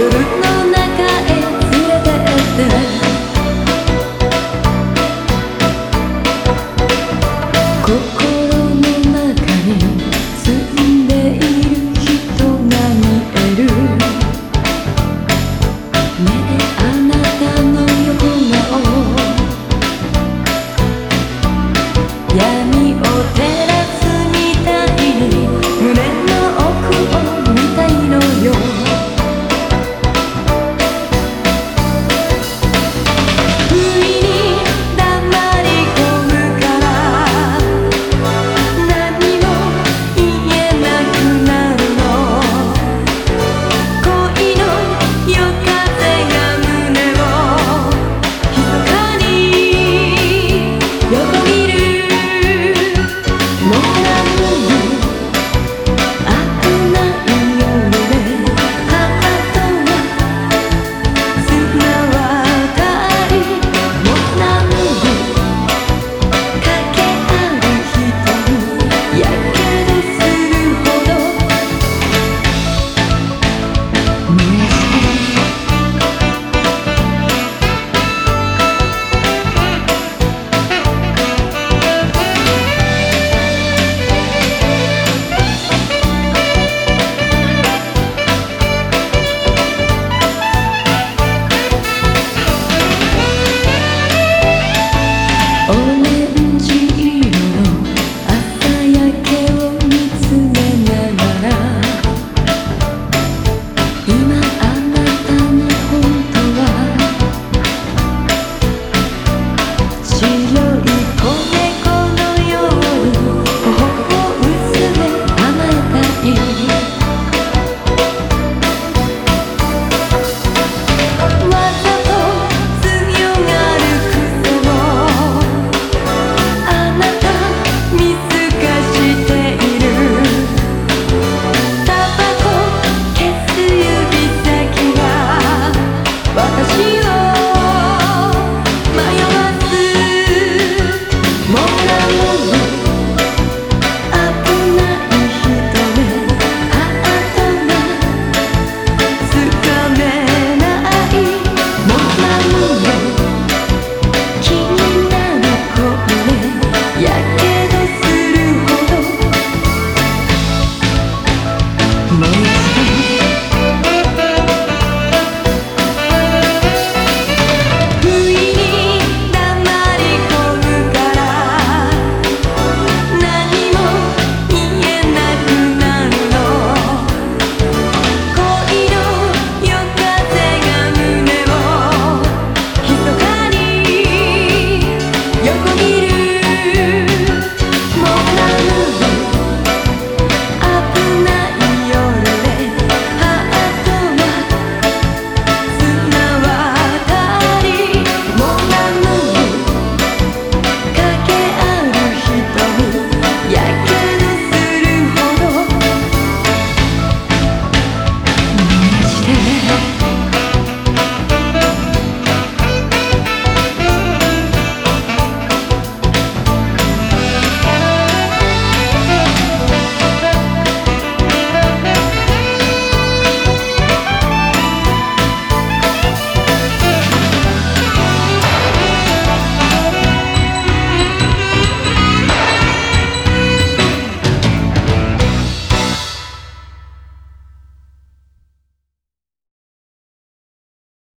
You.